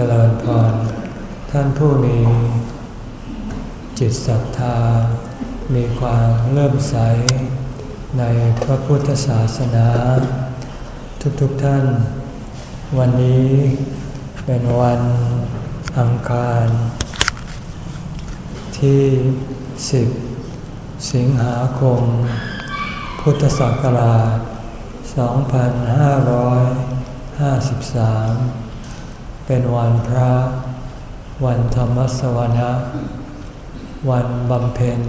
จริญพร ท่านผู้มีจิตศรัทธา มีความเริ่มใส ในพระพุทธศาสนา ทุกๆทท่าน วันนี้เป็นวันอังคาร ที่สิบสิงหาคม พุทธศักราช 2553 เป็นวันพระ วันธรรมสวนะ วันบำเพ็ญ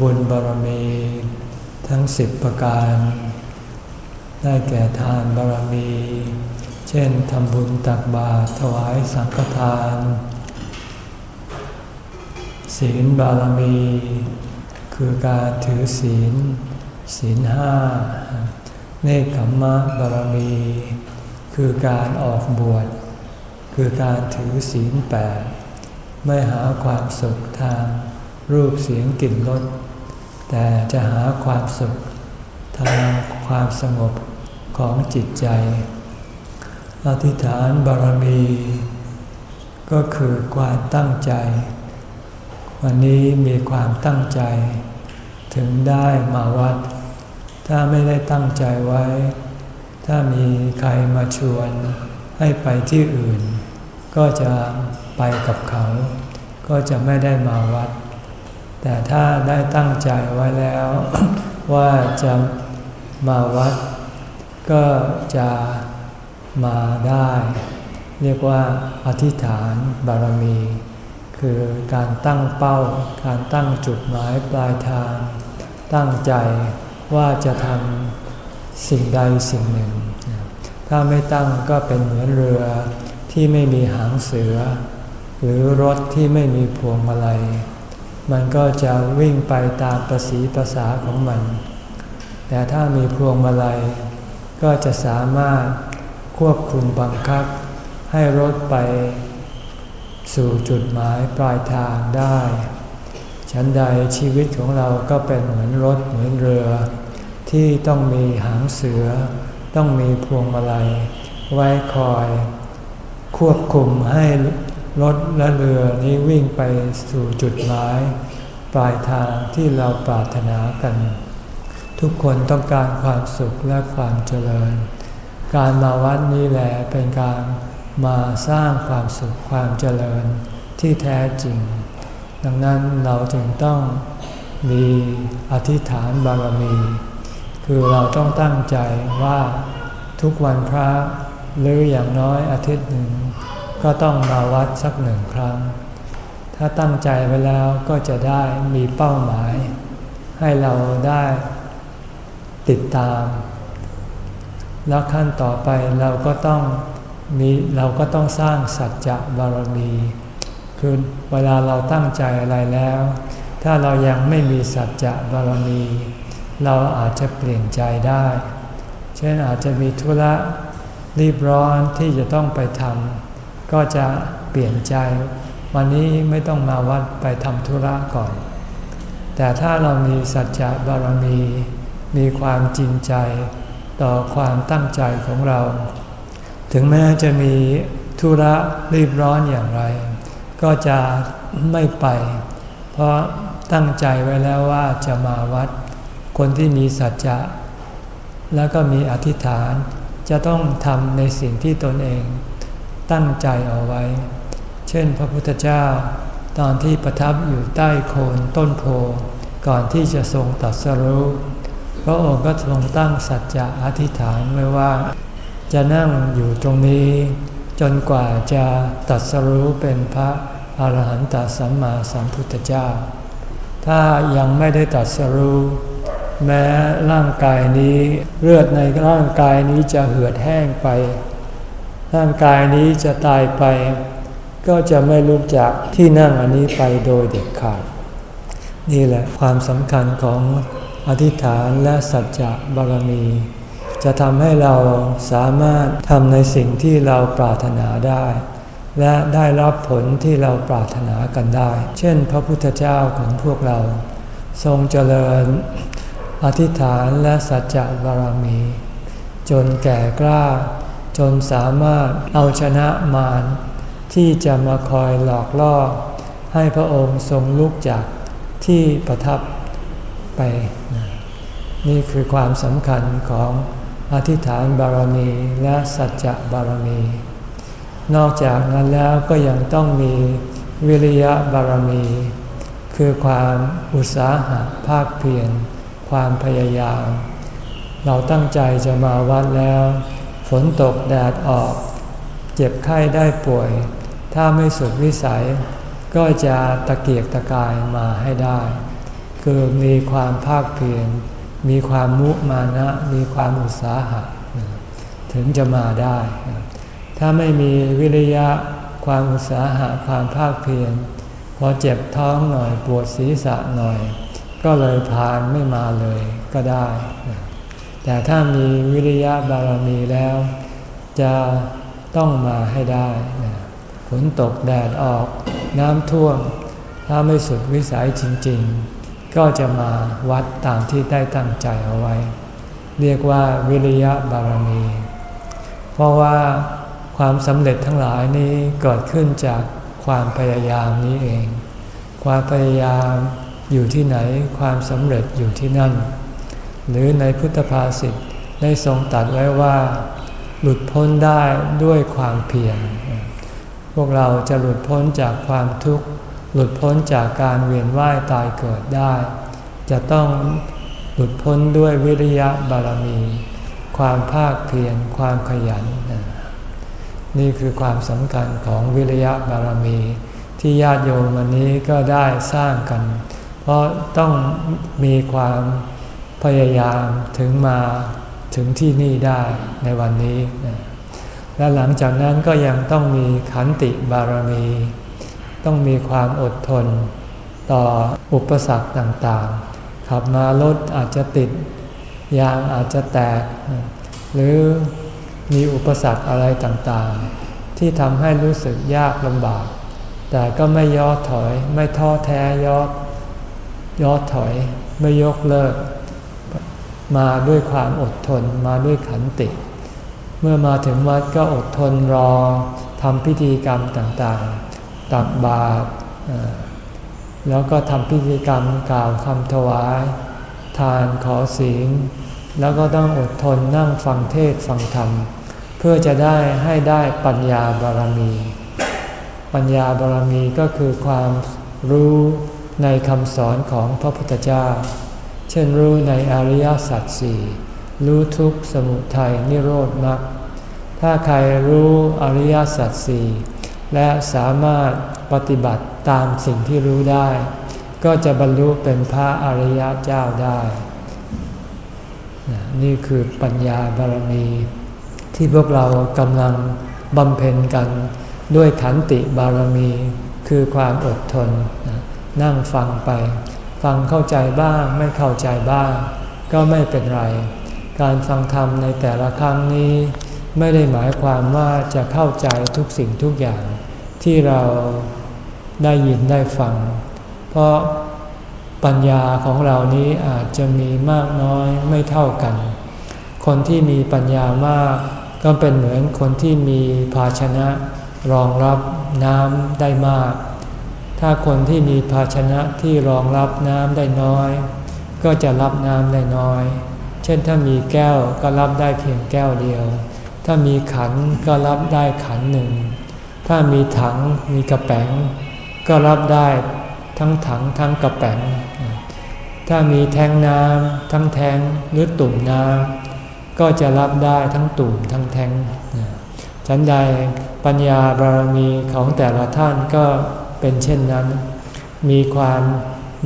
บุญบารมี ทั้งสิบประการ ได้แก่ทานบารมี เช่นทำบุญตักบาตรถวายสังฆทาน ศีลบารมี คือการถือศีล ศีลห้า เนคขมมะบารมี คือการออกบวช คือการถือศีลแปดไม่หาความสุขทางรูปเสียงกลิ่นรสแต่จะหาความสุขทางความสงบของจิตใจ อธิษฐานบารมี ก็คือความตั้งใจ วันนี้มีความตั้งใจ ถึงได้มาวัด ถ้าไม่ได้ตั้งใจไว้ ถ้ามีใครมาชวนให้ไปที่อื่น ก็จะไปกับเขา ก็จะไม่ได้มาวัด แต่ถ้าได้ตั้งใจไว้แล้ว ว่าจะมาวัด ก็จะมาได้ เรียกว่าอธิษฐานบารมี คือการตั้งเป้า การตั้งจุดหมายปลายทาง ตั้งใจว่าจะทำสิ่งใดสิ่งหนึ่ง ถ้าไม่ตั้งก็เป็นเหมือนเรือ ที่ไม่มีหางเสือ หรือรถที่ไม่มีพวงมาลัย มันก็จะวิ่งไปตามประสีภาษาของมัน แต่ถ้ามีพวงมาลัย ก็จะสามารถควบคุมบังคับ ให้รถไปสู่จุดหมายปลายทางได้ ฉันใดชีวิตของเราก็เป็นเหมือนรถเหมือนเรือ ที่ต้องมีหางเสือ ต้องมีพวงมาลัย ไว้คอย ควบคุมให้รถและเรือนี้วิ่งไปสู่จุดหมายปลายทางที่เราปรารถนากัน ทุกคนต้องการความสุขและความเจริญ การมาวัดนี้แหละเป็นการมาสร้างความสุขความเจริญที่แท้จริง ดังนั้นเราจึงต้องมีอธิษฐานบารมี คือเราต้องตั้งใจว่าทุกวันพระ หรืออย่างน้อยอาทิตย์หนึ่ง ก็ต้องมาวัดสักหนึ่งครั้ง ถ้าตั้งใจไว้แล้วก็จะได้มีเป้าหมาย ให้เราได้ติดตาม แล้วขั้นต่อไปเราก็ต้องมีเราก็ต้องสร้างสัจจะบารมีคือเวลาเราตั้งใจอะไรแล้ว ถ้าเรายังไม่มีสัจจะบารมี เราอาจจะเปลี่ยนใจได้ เช่นอาจจะมีธุระ รีบร้อนที่จะต้องไปทำก็จะเปลี่ยนใจ วันนี้ไม่ต้องมาวัดไปทำธุระก่อน แต่ถ้าเรามีสัจจะบารมี มีความจริงใจต่อความตั้งใจของเรา ถึงแม้จะมีธุระรีบร้อนอย่างไร ก็จะไม่ไป เพราะตั้งใจไว้แล้วว่าจะมาวัด คนที่มีสัจจะ แล้วก็มีอธิษฐาน จะต้องทำในสิ่งที่ตนเองตั้งใจเอาไว้ เช่นพระพุทธเจ้าตอนที่ประทับอยู่ใต้โคนต้นโพก่อนที่จะทรงตัดสรู้พระองค์ก็ทรงตั้งสัจจะอธิษฐานไว้ว่า จะนั่งอยู่ตรงนี้ จนกว่าจะตัดสรู้เป็นพระอรหันตสัมมาสัมพุทธเจ้า ถ้ายังไม่ได้ตัดสรู้ แม้ร่างกายนี้เลือดในร่างกายนี้จะเหือดแห้งไป ร่างกายนี้จะตายไป ก็จะไม่รู้จักที่นั่งอันนี้ไปโดยเด็ดขาด นี่แหละความสำคัญของอธิษฐานและสัจจะบารมี จะทำให้เราสามารถทำในสิ่งที่เราปรารถนาได้ และได้รับผลที่เราปรารถนากันได้ เช่น พระพุทธเจ้าของพวกเรา ทรงเจริญ อธิษฐานและสัจจะบารมี จนแก่กล้า จนสามารถเอาชนะมารที่จะมาคอยหลอกล่อ ให้พระองค์ทรงลุกจากที่ประทับไป นี่คือความสำคัญของอธิษฐานบารมีและสัจจะบารมี นอกจากนั้นแล้วก็ยังต้องมีวิริยะบารมี คือความอุตสาหะภาคเพียร ความพยายาม เราตั้งใจจะมาวัดแล้ว ฝนตกแดดออก เจ็บไข้ได้ป่วย ถ้าไม่สุดวิสัย ก็จะตะเกียกตะกายมาให้ได้ คือมีความภาคเพียรมีความมุมานะ มีความอุตสาหะ ถึงจะมาได้ ถ้าไม่มีวิริยะความอุตสาหะความภาคเพียรพอเจ็บท้องหน่อยปวดศีรษะหน่อย ก็เลยผ่านไม่มาเลยก็ได้ แต่ถ้ามีวิริยะบารมีแล้ว จะต้องมาให้ได้ฝนตกแดดออกน้ำท่วม ถ้าไม่สุดวิสัยจริง ๆ ก็จะมาวัดตามที่ได้ตั้งใจเอาไว้ เรียกว่าวิริยะบารมี เพราะว่าความสำเร็จทั้งหลายนี้เกิดขึ้นจากความพยายามนี้เอง ความพยายาม อยู่ที่ไหนความสำเร็จอยู่ที่นั่น หรือในพุทธภาษิตได้ทรงตัดไว้ว่า หลุดพ้นได้ด้วยความเพียรพวกเราจะหลุดพ้นจากความทุกข์ หลุดพ้นจากการเวียนว่ายตายเกิดได้ จะต้องหลุดพ้นด้วยวิริยะบารมี ความภาคเพียรความขยัน นี่คือความสำคัญของวิริยะบารมี ที่ญาติโยมวันนี้ก็ได้สร้างกัน เพราะต้องมีความพยายามถึงมาถึงที่นี่ได้ในวันนี้ และหลังจากนั้นก็ยังต้องมีขันติบารมี ต้องมีความอดทนต่ออุปสรรคต่างๆ ขับมารถอาจจะติด ยางอาจจะแตก หรือมีอุปสรรคอะไรต่างๆ ที่ทำให้รู้สึกยากลำบาก แต่ก็ไม่ย่อถอยไม่ท้อแท้ย่อ ย่อถอยไม่ยกเลิก มาด้วยความอดทนมาด้วยขันติ เมื่อมาถึงวัดก็อดทนรอทำพิธีกรรมต่างๆ ตักบาตรแล้วก็ทำพิธีกรรมกล่าวคำถวาย ทานขอศีลแล้วก็ต้องอดทนนั่งฟังเทศฟังธรรม เพื่อจะได้ให้ได้ปัญญาบารมี ปัญญาบารมีก็คือความรู้ ในคำสอนของพระพุทธเจ้า เช่นรู้ในอริยสัจสี่รู้ทุกสมุทัยนิโรธมรรคถ้าใครรู้อริยสัจสี่และสามารถปฏิบัติตามสิ่งที่รู้ได้ ก็จะบรรลุเป็นพระอริยเจ้าได้ นี่คือปัญญาบารมีที่พวกเรากำลังบำเพ็ญกันด้วยขันติบารมีคือความอดทน นั่งฟังไป ฟังเข้าใจบ้างไม่เข้าใจบ้าง ก็ไม่เป็นไร การฟังธรรมในแต่ละครั้งนี้ ไม่ได้หมายความว่าจะเข้าใจทุกสิ่งทุกอย่าง ที่เราได้ยินได้ฟัง เพราะปัญญาของเรานี้อาจจะมีมากน้อยไม่เท่ากัน คนที่มีปัญญามาก ก็เป็นเหมือนคนที่มีภาชนะ รองรับน้ำได้มาก ถ้าคนที่มีภาชนะที่รองรับน้ำได้น้อย ก็จะรับน้ำได้น้อย เช่นถ้ามีแก้วก็รับได้เพียงแก้วเดียว ถ้ามีขันก็รับได้ขันหนึ่ง ถ้ามีถังมีกระแป๋ง ก็รับได้ทั้งถังทั้งกระแป๋ง ถ้ามีแทงน้ำทั้งแทงหรือตุ่มน้ำก็จะรับได้ทั้งตุ่มทั้งแทงฉันใดปัญญาบารมีของแต่ละท่านก็ เป็นเช่นนั้น มีความ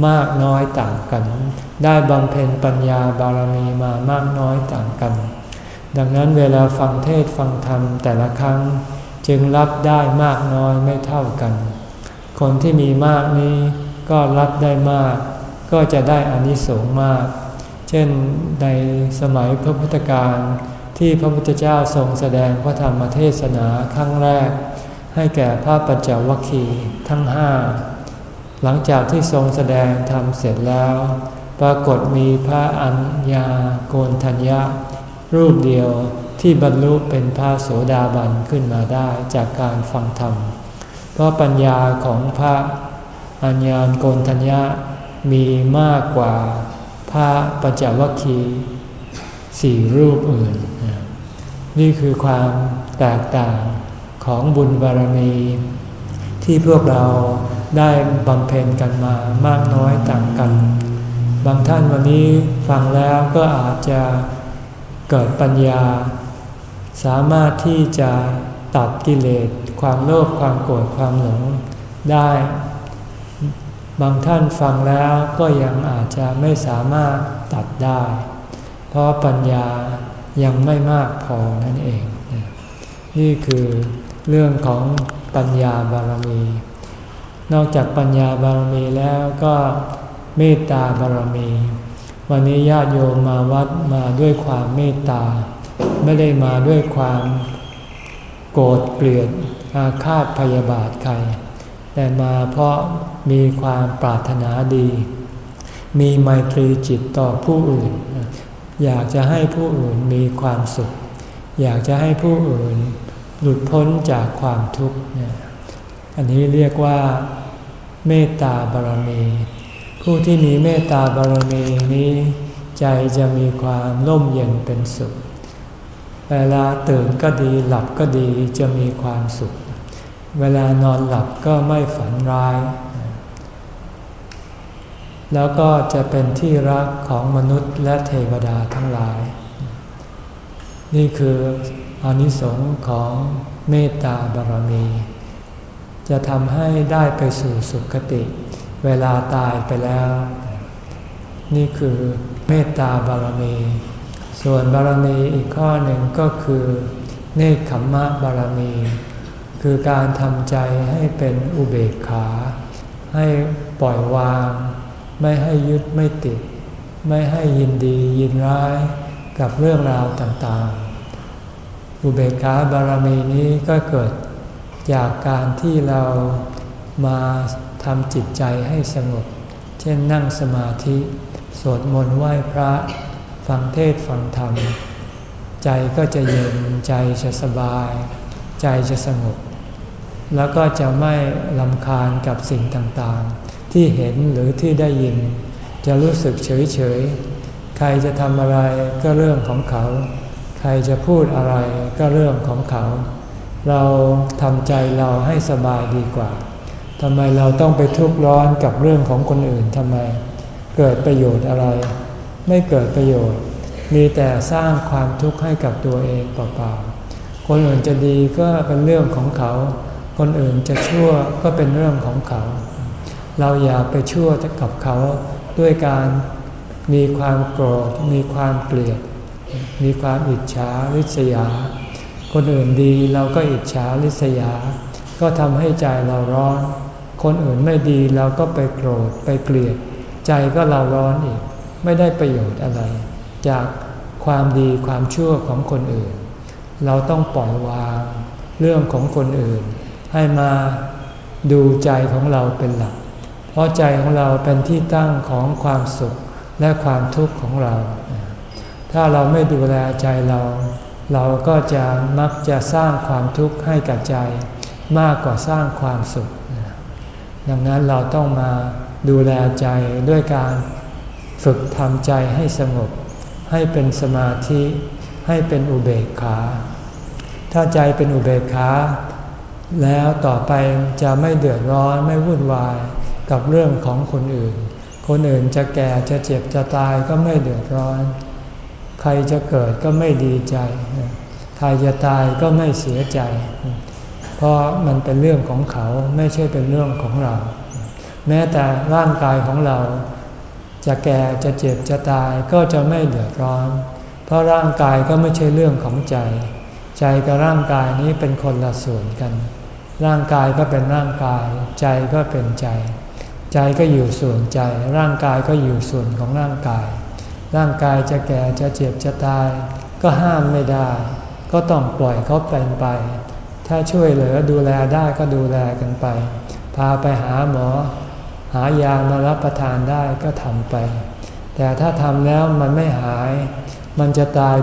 มากน้อยต่างกัน ได้บำเพ็ญปัญญาบารมีมามากน้อยต่างกัน ดังนั้นเวลาฟังเทศฟังธรรมแต่ละครั้งจึงรับได้มากน้อยไม่เท่ากัน คนที่มีมากนี้ก็รับได้มาก ก็จะได้อานิสงส์มาก เช่นในสมัยพระพุทธการที่พระพุทธเจ้าทรงแสดงพระธรรมเทศนาครั้งแรก ให้แก่พระปัญจวัคคีย์ทั้งห้าหลังจากที่ทรงแสดงธรรมเสร็จแล้ว ปรากฏมีพระอัญญาโกนทัญญารูปเดียวที่บรรลุเป็นพระโสดาบันขึ้นมาได้จากการฟังธรรม เพราะปัญญาของพระอัญญาโกนทัญญะมีมากกว่าพระปัญจวัคคีย์สี่รูปอื่น นี่คือความแตกต่าง ของบุญบารมี ที่พวกเราได้บำเพ็ญกันมามากน้อยต่างกัน บางท่านวันนี้ฟังแล้วก็อาจจะเกิดปัญญา สามารถที่จะตัดกิเลสความโลภความโกรธความหลงได้ บางท่านฟังแล้วก็ยังอาจจะไม่สามารถตัดได้ เพราะปัญญายังไม่มากพอนั่นเอง นี่คือ เรื่องของปัญญาบารมี นอกจากปัญญาบารมีแล้วก็เมตตาบารมี วันนี้ญาติโยมมาวัดมาด้วยความเมตตา ไม่ได้มาด้วยความโกรธเกลียดอาฆาตพยาบาทใคร แต่มาเพราะมีความปรารถนาดี มีไมตรีจิตต่อผู้อื่น อยากจะให้ผู้อื่นมีความสุข อยากจะให้ผู้อื่น หลุดพ้นจากความทุกข์เนี่ยอันนี้เรียกว่าเมตตาบารมี ผู้ที่มีเมตตาบารมีนี้ ใจจะมีความร่มเย็นเป็นสุข เวลาตื่นก็ดีหลับก็ดีจะมีความสุข เวลานอนหลับก็ไม่ฝันร้าย แล้วก็จะเป็นที่รักของมนุษย์และเทวดาทั้งหลาย นี่คือ อานิสงส์ของเมตตาบารมี จะทำให้ได้ไปสู่สุคติ เวลาตายไปแล้ว นี่คือเมตตาบารมี ส่วนบารมีอีกข้อหนึ่งก็คือ เนคขมมะบารมี คือการทำใจให้เป็นอุเบกขา ให้ปล่อยวาง ไม่ให้ยึดไม่ติด ไม่ให้ยินดียินร้ายกับเรื่องราวต่างๆ อุเบกขาบารมีนี้ก็เกิดจากการที่เรามาทำจิตใจให้สงบ เช่นนั่งสมาธิ สวดมนต์ไหว้พระ ฟังเทศฟังธรรม ใจก็จะเย็นใจจะสบาย ใจจะสงบ แล้วก็จะไม่ลำคาญกับสิ่งต่างๆ ที่เห็นหรือที่ได้ยิน จะรู้สึกเฉยๆ ใครจะทำอะไรก็เรื่องของเขา ใครจะพูดอะไรก็เรื่องของเขา เราทำใจเราให้สบายดีกว่าทำไมเราต้องไปทุกข์ร้อนกับเรื่องของคนอื่นทำไม เกิดประโยชน์อะไร ไม่เกิดประโยชน์ มีแต่สร้างความทุกข์ให้กับตัวเองเปล่าๆคนอื่นจะดีก็เป็นเรื่องของเขา คนอื่นจะชั่วก็เป็นเรื่องของเขา เราอย่าไปชั่วกับเขาด้วยการมีความโกรธมีความเกลียด มีความอิจฉาริษยา คนอื่นดีเราก็อิจฉาริษยา ก็ทำให้ใจเราร้อน คนอื่นไม่ดีเราก็ไปโกรธไปเกลียด ใจก็เราร้อนอีก ไม่ได้ประโยชน์อะไร จากความดีความชั่วของคนอื่น เราต้องปล่อยวางเรื่องของคนอื่น ให้มาดูใจของเราเป็นหลัก เพราะใจของเราเป็นที่ตั้งของความสุขและความทุกข์ของเรา ถ้าเราไม่ดูแลใจเรา เราก็จะมักจะสร้างความทุกข์ให้กับใจ มากกว่าสร้างความสุข ดังนั้นเราต้องมาดูแลใจด้วยการฝึกทำใจให้สงบ ให้เป็นสมาธิ ให้เป็นอุเบกขา ถ้าใจเป็นอุเบกขา แล้วต่อไปจะไม่เดือดร้อนไม่วุ่นวายกับเรื่องของคนอื่น คนอื่นจะแก่จะเจ็บจะตายก็ไม่เดือดร้อน ใครจะเกิดก็ไม่ดีใจ ใครจะตายก็ไม่เสียใจ เพราะมันเป็นเรื่องของเขาไม่ใช่เป็นเรื่องของเรา แม้แต่ร่างกายของเรา จะแก่จะเจ็บจะตายก็จะไม่เดือดร้อน เพราะร่างกายก็ไม่ใช่เรื่องของใจ ใจกับร่างกายนี้เป็นคนละส่วนกัน ร่างกายก็เป็นร่างกาย ใจก็เป็นใจ ใจก็อยู่ส่วนใจ ร่างกายก็อยู่ส่วนของร่างกาย ร่างกายจะแก่จะเจ็บจะตาย ก็ห้ามไม่ได้ ก็ต้องปล่อยเขาเป็นไป ถ้าช่วยเหลือดูแลได้ก็ดูแลกันไป พาไปหาหมอ หายามารับประทานได้ก็ทำไป แต่ถ้าทำแล้วมันไม่หาย มันจะตาย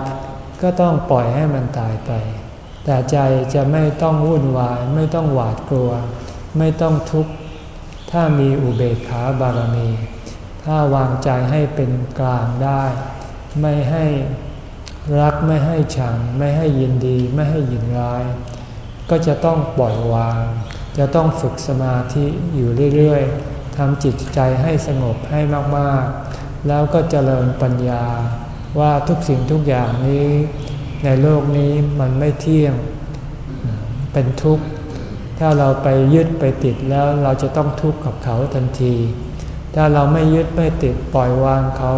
ก็ต้องปล่อยให้มันตายไป แต่ใจจะไม่ต้องวุ่นวาย ไม่ต้องหวาดกลัว ไม่ต้องทุกข์ ถ้ามีอุเบกขาบารมี ถ้าวางใจให้เป็นกลางได้ ไม่ให้รักไม่ให้ชัง ไม่ให้ยินดีไม่ให้ยินร้าย ก็จะต้องปล่อยวาง จะต้องฝึกสมาธิอยู่เรื่อยๆทำจิตใจให้สงบให้มากๆ แล้วก็เจริญปัญญาว่าทุกสิ่งทุกอย่างนี้ ในโลกนี้มันไม่เที่ยงเป็นทุกข์ ถ้าเราไปยึดไปติดแล้วเราจะต้องทุกข์กับเขาทันที ถ้าเราไม่ยึดไม่ติดปล่อยวางเขา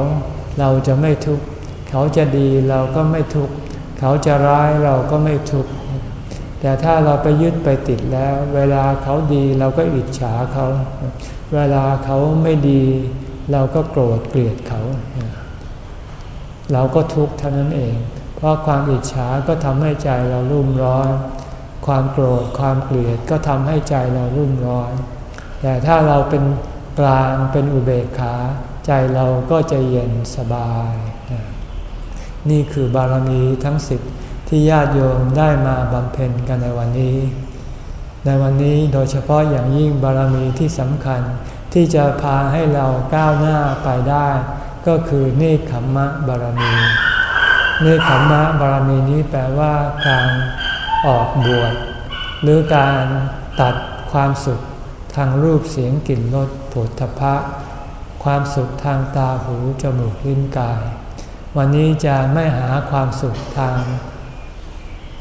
เราจะไม่ทุกข์เขาจะดีเราก็ไม่ทุกข์เขาจะร้ายเราก็ไม่ทุกข์แต่ถ้าเราไปยึดไปติดแล้ว เวลาเขาดีเราก็อิจฉาเขา เวลาเขาไม่ดี เราก็โกรธเกลียดเขา เราก็ทุกข์เท่านั้นเอง เพราะความอิจฉาก็ทำให้ใจเรารุ่มร้อน ความโกรธความเกลียดก็ทำให้ใจเรารุ่มร้อน แต่ถ้าเราเป็น กลางเป็นอุเบกขา ใจเราก็จะเย็นสบาย นี่คือบารมีทั้งสิบที่ญาติโยมได้มาบำเพ็ญกันในวันนี้ ในวันนี้โดยเฉพาะอย่างยิ่งบารมีที่สำคัญที่จะพาให้เราก้าวหน้าไปได้ ก็คือเนคขมมะบารมีเนคขมมะบารมีนี้แปลว่าการออกบวชหรือการตัดความสุข ทางรูปเสียงกลิ่นรสผลทพะ ความสุขทางตาหูจมูกลิ้นกาย วันนี้จะไม่หาความสุขทาง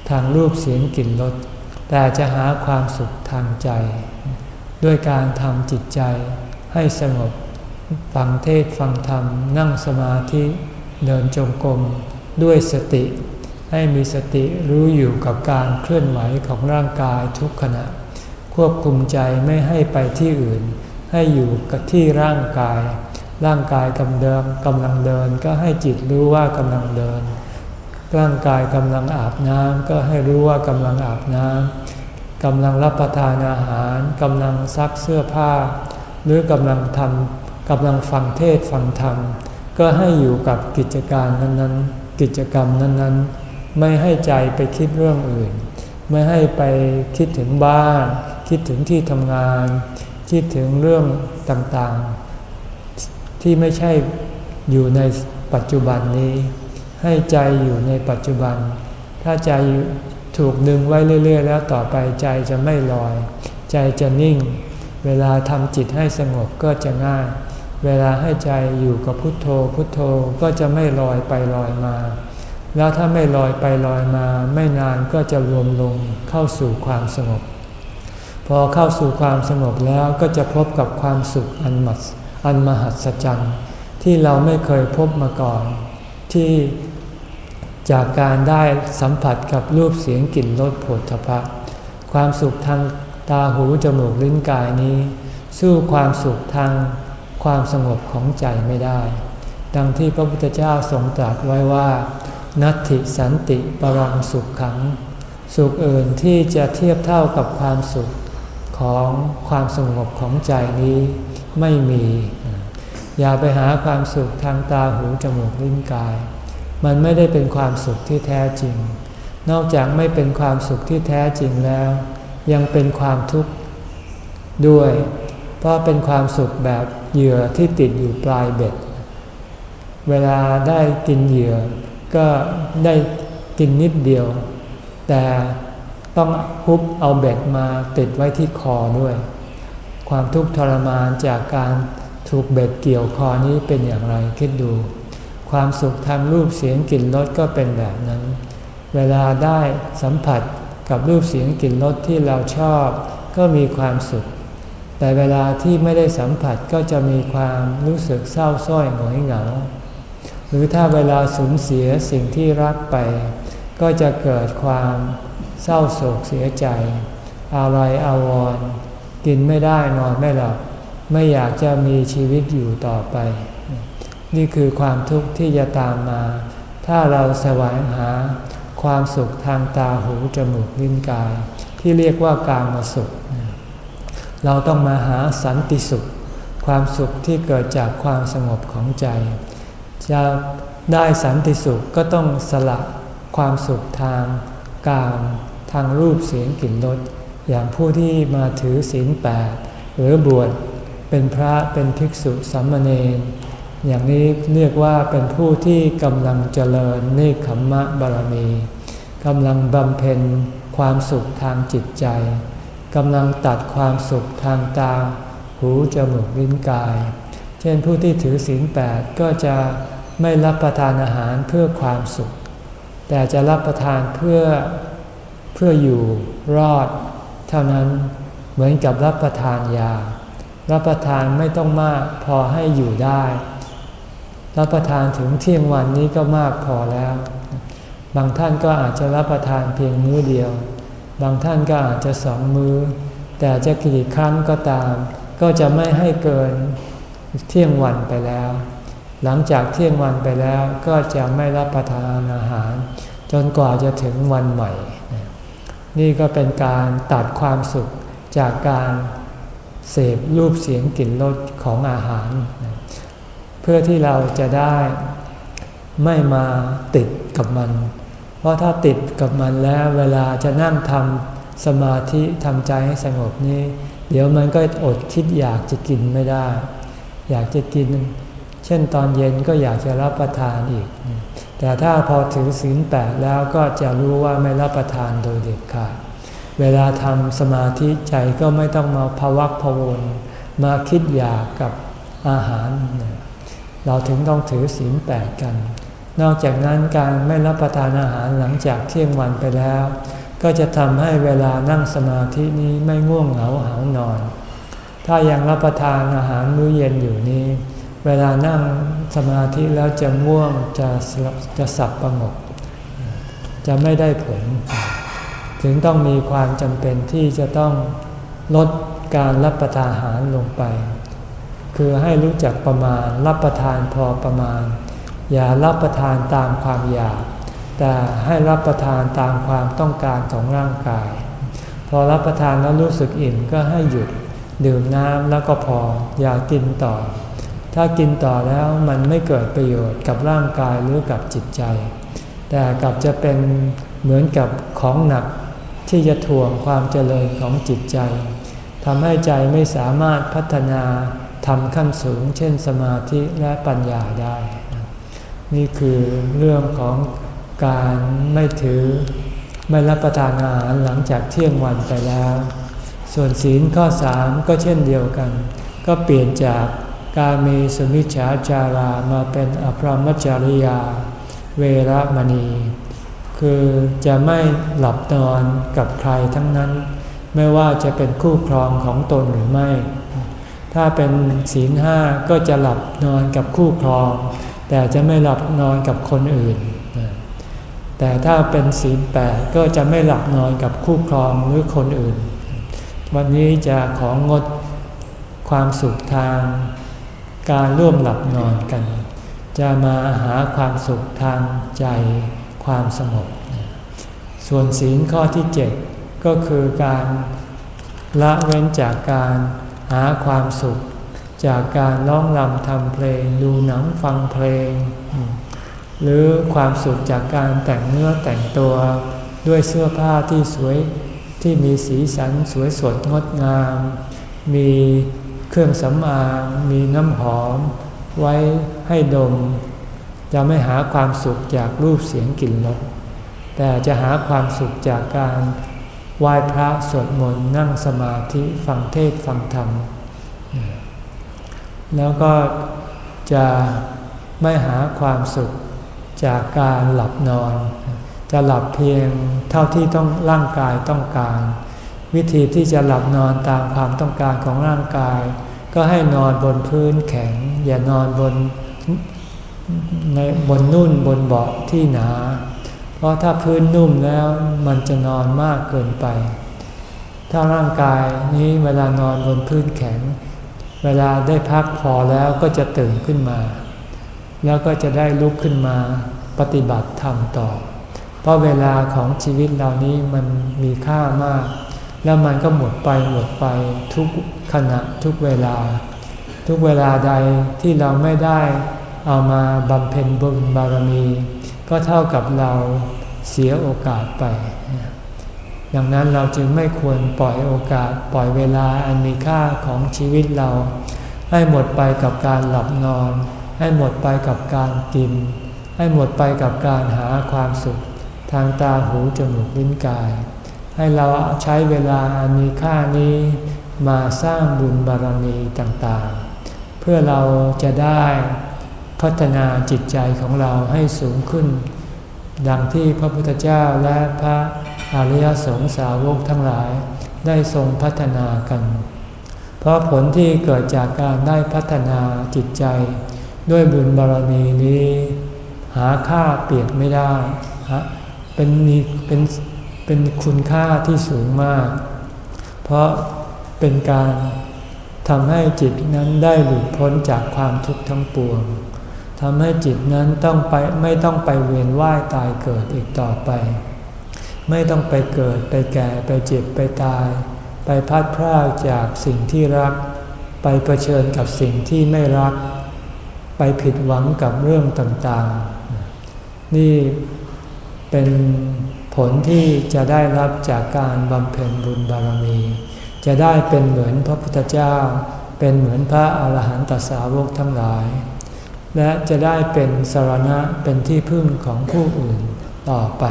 ทางรูปเสียงกลิ่นรสแต่จะหาความสุขทางใจ ด้วยการทำจิตใจให้สงบฟังเทศฟังธรรมนั่งสมาธิเดินจงกรมด้วยสติ ให้มีสติรู้อยู่กับการเคลื่อนไหวของร่างกายทุกขณะ ควบคุมใจไม่ให้ไปที่อื่น ให้อยู่กับที่ร่างกาย ร่างกายกำเดิมกำลังเดินก็ให้จิตรู้ว่ากำลังเดิน ร่างกายกำลังอาบน้ำก็ให้รู้ว่ากำลังอาบน้ำกำลังรับประทานอาหารกำลังซักเสื้อผ้า หรือกำลังทำกำลังฟังเทศฟังธรรม ก็ให้อยู่กับกิจการนั้นๆ กิจกรรมนั้นๆ ไม่ให้ใจไปคิดเรื่องอื่น ไม่ให้ไปคิดถึงบ้าน คิดถึงที่ทำงาน คิดถึงเรื่องต่างๆ ที่ไม่ใช่อยู่ในปัจจุบันนี้ ให้ใจอยู่ในปัจจุบัน ถ้าใจถูกดึงไว้เรื่อย ๆ แล้วต่อไปใจจะไม่ลอย ใจจะนิ่ง เวลาทำจิตให้สงบก็จะง่าย เวลาให้ใจอยู่กับพุทโธ พุทโธก็จะไม่ลอยไปลอยมาแล้วถ้าไม่ลอยไปลอยมาไม่นานก็จะรวมลงเข้าสู่ความสงบ พอเข้าสู่ความสงบแล้วก็จะพบกับความสุขอันมัอันมหัศจรรย์ที่เราไม่เคยพบมาก่อน ที่จากการได้สัมผัสกับรูปเสียงกลิ่นรสผลทพะ ความสุขทางตาหูจมูกลิ้นกายนี้ สู้ความสุขทางความสงบของใจไม่ได้ ดังที่พระพุทธเจ้าทรงตรัสไว้ว่า นัตถิสันติปรังสุขขัง สุขอื่นที่จะเทียบเท่ากับความสุข ของความสงบของใจนี้ไม่มี อย่าไปหาความสุขทางตาหูจมูกลิ้นกาย มันไม่ได้เป็นความสุขที่แท้จริง นอกจากไม่เป็นความสุขที่แท้จริงแล้ว ยังเป็นความทุกข์ด้วย เพราะเป็นความสุขแบบเหยื่อที่ติดอยู่ปลายเบ็ด เวลาได้กินเหยื่อก็ได้กินนิดเดียว แต่ ต้องฮุบเอาเบ็ดมาติดไว้ที่คอด้วย ความทุกข์ทรมานจากการถูกเบ็ดเกี่ยวคอนี้เป็นอย่างไรคิดดู ความสุขทางรูปเสียงกลิ่นรสก็เป็นแบบนั้น เวลาได้สัมผัสกับรูปเสียงกลิ่นรสที่เราชอบก็มีความสุข แต่เวลาที่ไม่ได้สัมผัสก็จะมีความรู้สึกเศร้าส้อยหงอยเหงา หรือถ้าเวลาสูญเสียสิ่งที่รักไป ก็จะเกิดความ เศร้าโศกเสียใจ อะไรอาวรณ์กินไม่ได้นอนไม่หลับ ไม่อยากจะมีชีวิตอยู่ต่อไป นี่คือความทุกข์ที่จะตามมา ถ้าเราแสวงหาความสุขทางตาหูจมูกลิ้นกาย ที่เรียกว่ากามสุข เราต้องมาหาสันติสุข ความสุขที่เกิดจากความสงบของใจ จะได้สันติสุขก็ต้องสละความสุขทางกาม ทางรูปเสียงกลิ่นรสอย่างผู้ที่มาถือศีลแปดหรือบวชเป็นพระเป็นภิกษุสามเณรอย่างนี้เรียกว่าเป็นผู้ที่กำลังเจริญเนคขมมะบารมีกำลังบำเพ็ญความสุขทางจิตใจกำลังตัดความสุขทางตา หูจมูกลิ้นกาย เช่นผู้ที่ถือศีลแปดก็จะไม่รับประทานอาหารเพื่อความสุข แต่จะรับประทานเพื่อ พื่ออยู่รอด เท่านั้นเหมือนกับรับประทานยา รับประทานไม่ต้องมากพอให้อยู่ได้ รับประทานถึงเที่ยงวันนี้ก็มากพอแล้ว บางท่านก็อาจจะรับประทานเพียงมื้อเดียว บางท่านก็อาจจะสองมือ้อ แต่จะกี่ครั้งก็ตาม ก็จะไม่ให้เกินเที่ยงวันไปแล้ว หลังจากเที่ยงวันไปแล้วก็จะไม่รับประทานอาหาร จนกว่าจะถึงวันใหม่ นี่ก็เป็นการตัดความสุขจากการเสพรูปเสียงกลิ่นรสของอาหาร เพื่อที่เราจะได้ไม่มาติดกับมัน เพราะถ้าติดกับมันแล้วเวลาจะนั่งทำสมาธิทำใจให้สงบนี้ เดี๋ยวมันก็อดคิดอยากจะกินไม่ได้ อยากจะกิน เช่นตอนเย็นก็อยากจะรับประทานอีก แต่ถ้าพอถือศีลแปดแล้วก็จะรู้ว่าไม่รับประทานโดยเด็ดขาด เวลาทำสมาธิใจก็ไม่ต้องมาภวักพวนมาคิดอยากกับอาหาร เราถึงต้องถือศีลแปดกัน นอกจากนั้นการไม่รับประทานอาหารหลังจากเที่ยงวันไปแล้ว ก็จะทำให้เวลานั่งสมาธินี้ไม่ง่วงเหงาหานอน ถ้ายังรับประทานอาหารมื้อเย็นอยู่นี้ เวลานั่งสมาธิแล้วจะง่วงจะจะสับประงกจะไม่ได้ผล ถึงต้องมีความจำเป็นที่จะต้องลดการรับประทานอาหารลงไป คือให้รู้จักประมาณรับประทานพอประมาณ อย่ารับประทานตามความอยาก แต่ให้รับประทานตามความต้องการของร่างกาย พอรับประทานแล้วรู้สึกอิ่มก็ให้หยุดดื่มน้ำแล้วก็พออย่ากินต่อ ถ้ากินต่อแล้วมันไม่เกิดประโยชน์กับร่างกายหรือกับจิตใจ แต่กลับจะเป็นเหมือนกับของหนักที่จะถ่วงความเจริญของจิตใจทำให้ใจไม่สามารถพัฒนาทำขั้นสูง เช่นสมาธิและปัญญาได้ นี่คือเรื่องของการไม่ถือไม่รับประทานอาหารหลังจากเที่ยงวันไปแล้ว ส่วนศีลข้อสามก็เช่นเดียวกัน ก็เปลี่ยนจาก การมีสมิจฉาจารามาเป็นอภรมจริยา เวรมณี คือจะไม่หลับนอนกับใครทั้งนั้น ไม่ว่าจะเป็นคู่ครองของตนหรือไม่ ถ้าเป็นศีลห้าก็จะหลับนอนกับคู่ครอง แต่จะไม่หลับนอนกับคนอื่น แต่ถ้าเป็นศีลแปดก็จะไม่หลับนอนกับคู่ครองหรือคนอื่น วันนี้จะของงดความสุขทาง การร่วมหลับนอนกัน จะมาหาความสุขทางใจความสงบ ส่วนศีลข้อที่เจ็ดก็คือการละเว้นจากการหาความสุข จากการร้องรำทำเพลง ดูหนังฟังเพลง หรือความสุขจากการแต่งเนื้อแต่งตัวด้วยเสื้อผ้าที่สวยที่มีสีสันสวยสดงดงาม มี เครื่องสำอางมีน้ำหอม ไว้ให้ดม จะไม่หาความสุขจากรูปเสียงกลิ่นรสแต่จะหาความสุขจากการไหว้พระสวดมนต์นั่งสมาธิฟังเทศฟังธรรม แล้วก็จะไม่หาความสุขจากการหลับนอน จะหลับเพียงเท่าที่ต้องร่างกายต้องการ วิธีที่จะหลับนอนตามความต้องการของร่างกาย ก็ให้นอนบนพื้นแข็ง อย่านอนบนในบนนุ่นบนเบาะที่หนา เพราะถ้าพื้นนุ่มแล้วมันจะนอนมากเกินไป ถ้าร่างกายนี้เวลานอนบนพื้นแข็ง เวลาได้พักพอแล้วก็จะตื่นขึ้นมา แล้วก็จะได้ลุกขึ้นมาปฏิบัติธรรมต่อ เพราะเวลาของชีวิตเหล่านี้มันมีค่ามาก แล้วมันก็หมดไปหมดไปทุกขณะทุกเวลา ทุกเวลาใดที่เราไม่ได้เอามาบำเพ็ญบุญบารมี ก็เท่ากับเราเสียโอกาสไป ดังนั้นเราจึงไม่ควรปล่อยโอกาสปล่อยเวลาอันมีค่าของชีวิตเรา ให้หมดไปกับการหลับนอน ให้หมดไปกับการกิน ให้หมดไปกับการหาความสุข ทางตาหูจมูกลิ้นกาย ให้เราใช้เวลาอันมีค่านี้มาสร้างบุญบารมีต่างๆ เพื่อเราจะได้พัฒนาจิตใจของเราให้สูงขึ้น ดังที่พระพุทธเจ้าและพระอริยสงสาวกทั้งหลายได้ทรงพัฒนากัน เพราะผลที่เกิดจากการได้พัฒนาจิตใจ ด้วยบุญบารมีนี้ หาค่าเปรียบไม่ได้ เป็นมีเป็น เป็นคุณค่าที่สูงมาก เพราะเป็นการทำให้จิตนั้นได้หลุดพ้นจากความทุกข์ทั้งปวงทำให้จิตนั้นต้องไปไม่ต้องไปเวียนว่ายตายเกิดอีกต่อไป ไม่ต้องไปเกิดไปแก่ไปเจ็บไปตาย ไปพัดพรากจากสิ่งที่รัก ไปเผชิญกับสิ่งที่ไม่รัก ไปผิดหวังกับเรื่องต่างๆ นี่เป็น ผลที่จะได้รับจากการบำเพ็ญบุญบารมี จะได้เป็นเหมือนพระพุทธเจ้า เป็นเหมือนพระอาหารหันตสาวกทั้งหลาย และจะได้เป็นสารณะเป็นที่พึ่งของผู้อื่นต่อไป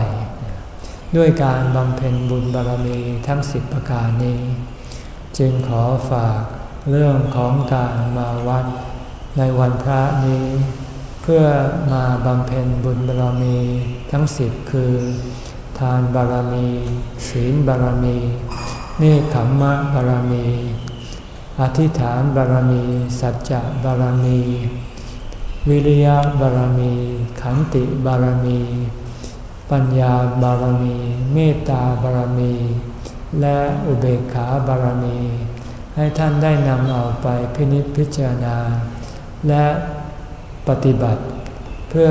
ด้วยการบำเพ็ญบุญบารมีทั้งสิบประการนี้ จึงขอฝากเรื่องของการมาวัดในวันพระนี้ เพื่อมาบำเพ็ญบุญบารมีทั้งสิบคือ ทานบารมี ศีลบารมีเนคขมมะบารมี อธิษฐานบารมี สัจจะบารมี วิริยะบารมี ขันติบารมี ปัญญาบารมี เมตตาบารมี และอุเบกขาบารมี ให้ท่านได้นำเอาไปพินิจพิจารณา และปฏิบัติเพื่อ